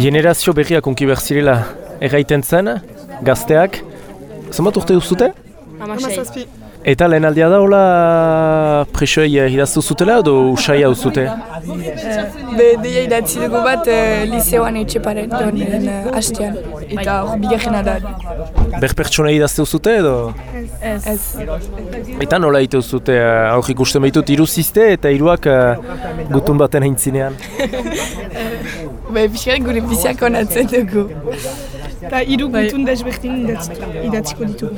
Generazio berriak unki behar zirela erraiten zen, gazteak. Zenbat urte duzute? Hamazazpi. Eta lehen aldia da hola presoei idaztu zutela edo usaia uzute? Be, deia idatzi dugu bat uh, liseoan etxeparen joan uh, hastean. Eta hor bigarrena da. Ber pertsonei idazte uzute edo? Ez. Eta nola ite uzute? Hor ikusten behitut hiru zizte eta hiruak uh, gutun baten haintzinean. Be, pixkarik gure biziak onatzen dugu. Eta hiru gutun desberdin idatziko ditu.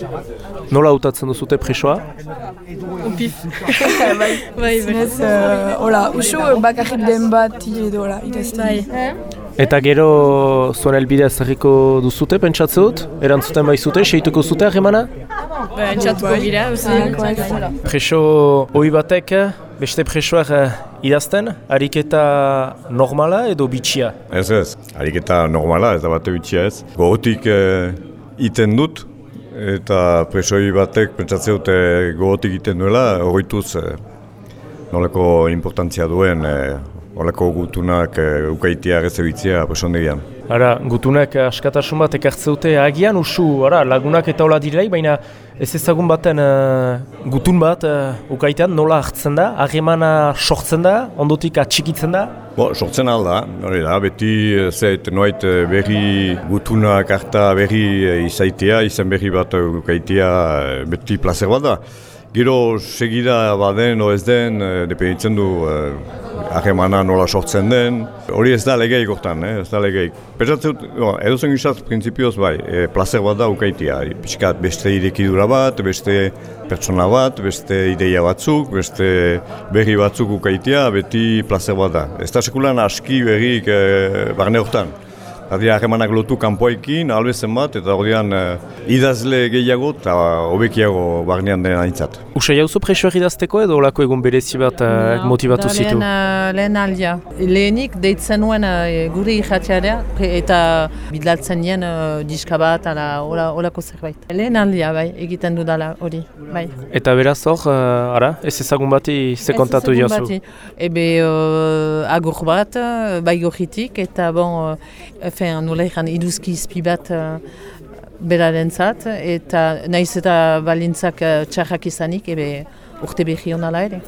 Nola hautatzen duzute presoa? Upif. bai, bai, Zinez, uh, hola, usu bakarrik den bat edo hola, idazten. Eta gero zuen elbidea zerriko duzute, pentsatze dut? Erantzuten bai zute, seituko zute harremana? Entzatuko gira, Preso ohi batek beste presoak uh, idazten, ariketa normala edo bitxia? Ez ez, ariketa normala ez da bate bitxia ez. Gogotik uh, iten dut, eta presoi batek pentsatzen dute gogotik iten duela, horretuz uh, noleko importantzia duen, uh, noleko gutunak uh, ukaitia rezebitzia presondegian. Ara, gutunak askatasun bat ekartze dute agian usu, ara, lagunak eta hola direi, baina ez ezagun baten uh, gutun bat uh, ukaitean nola hartzen da, harremana sortzen da, ondotik atxikitzen da? Bo, sortzen alda, hori da, beti zait noait berri gutunak harta berri izaitea, izan berri bat ukaitea beti placer bat da. Gero segida baden o ez den, dependitzen du harremana nola sortzen den. Hori ez da legeik hortan, eh? ez da legeik. Pentsatzen dut, no, edo zen prinsipioz bai, e, placer bat da ukaitia. Piskat beste irekidura bat, beste pertsona bat, beste ideia batzuk, beste berri batzuk ukaitia, beti placer bat da. Ez da sekulan aski berrik e, barne hortan. Adira harremanak lotu kanpoekin, albezen bat, eta ordean uh, idazle gehiago eta hobekiago barnean den aintzat. Usai hauzo presoak idazteko edo olako egun berezi bat uh, motivatu zitu? Lehen, lehen aldia. Lehenik deitzen nuen uh, gure ikatxarea eta bidaltzen nien uh, diska bat ala olako zerbait. Lehen aldia bai, egiten dudala hori. Bai. Eta beraz hor, uh, ara, ez ezagun bati ze kontatu jozu? Ez ezagun bati. Ebe uh, agur bat, bai gorritik, eta bon, uh, Efen, nola ikan iduzki izpi bat uh, beraren zat, eta nahiz eta balintzak uh, txarrak izanik, ebe urte behi honala ere.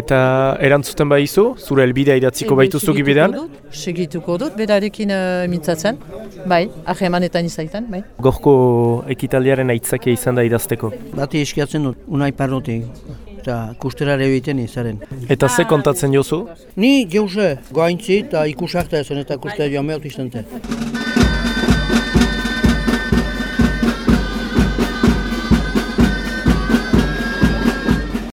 Eta erantzuten bai izu, zure elbidea idatziko baituzu gibidean? Segituko dut, bedarekin uh, mintzatzen, bai, ahemanetan izaitan, bai. Gorko ekitaldiaren aitzakia izan da idazteko? Bati eskiatzen dut, unai parrotik eta kusterare egiten izaren. Eta ze kontatzen jozu? Ni, jauze, goaintzi eta ikusarta ezen eta kustera joan behar izan